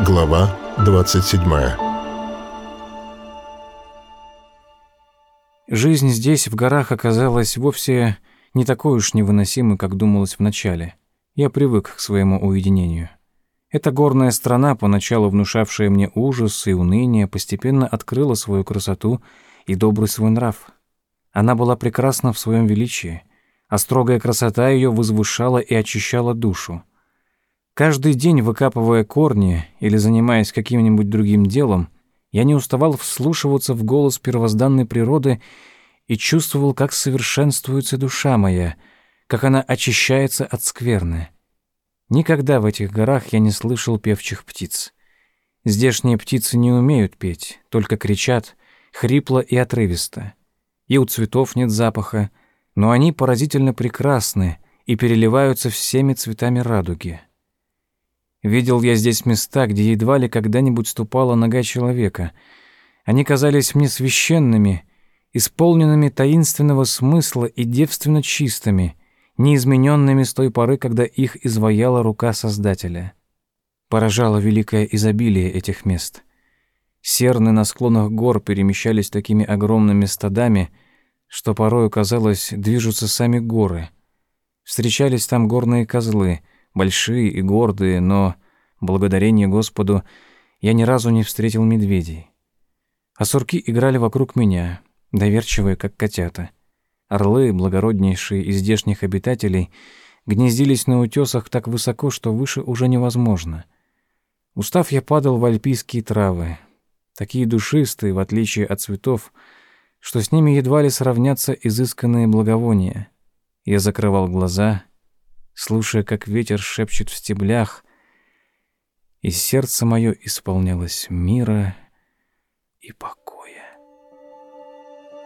Глава 27 Жизнь здесь, в горах, оказалась вовсе не такой уж невыносимой, как думалось вначале. Я привык к своему уединению. Эта горная страна, поначалу внушавшая мне ужас и уныние, постепенно открыла свою красоту и добрый свой нрав. Она была прекрасна в своем величии, а строгая красота ее возвышала и очищала душу. Каждый день, выкапывая корни или занимаясь каким-нибудь другим делом, я не уставал вслушиваться в голос первозданной природы и чувствовал, как совершенствуется душа моя, как она очищается от скверны. Никогда в этих горах я не слышал певчих птиц. Здешние птицы не умеют петь, только кричат, хрипло и отрывисто. И у цветов нет запаха, но они поразительно прекрасны и переливаются всеми цветами радуги. Видел я здесь места, где едва ли когда-нибудь ступала нога человека. Они казались мне священными, исполненными таинственного смысла и девственно чистыми, неизмененными с той поры, когда их изваяла рука Создателя. Поражало великое изобилие этих мест. Серны на склонах гор перемещались такими огромными стадами, что порою казалось, движутся сами горы. Встречались там горные козлы — большие и гордые, но, благодарение Господу, я ни разу не встретил медведей. А сурки играли вокруг меня, доверчивые, как котята. Орлы, благороднейшие из здешних обитателей, гнездились на утесах так высоко, что выше уже невозможно. Устав я падал в альпийские травы, такие душистые, в отличие от цветов, что с ними едва ли сравнятся изысканные благовония. Я закрывал глаза — слушая, как ветер шепчет в стеблях, и сердце мое исполнялось мира и покоя.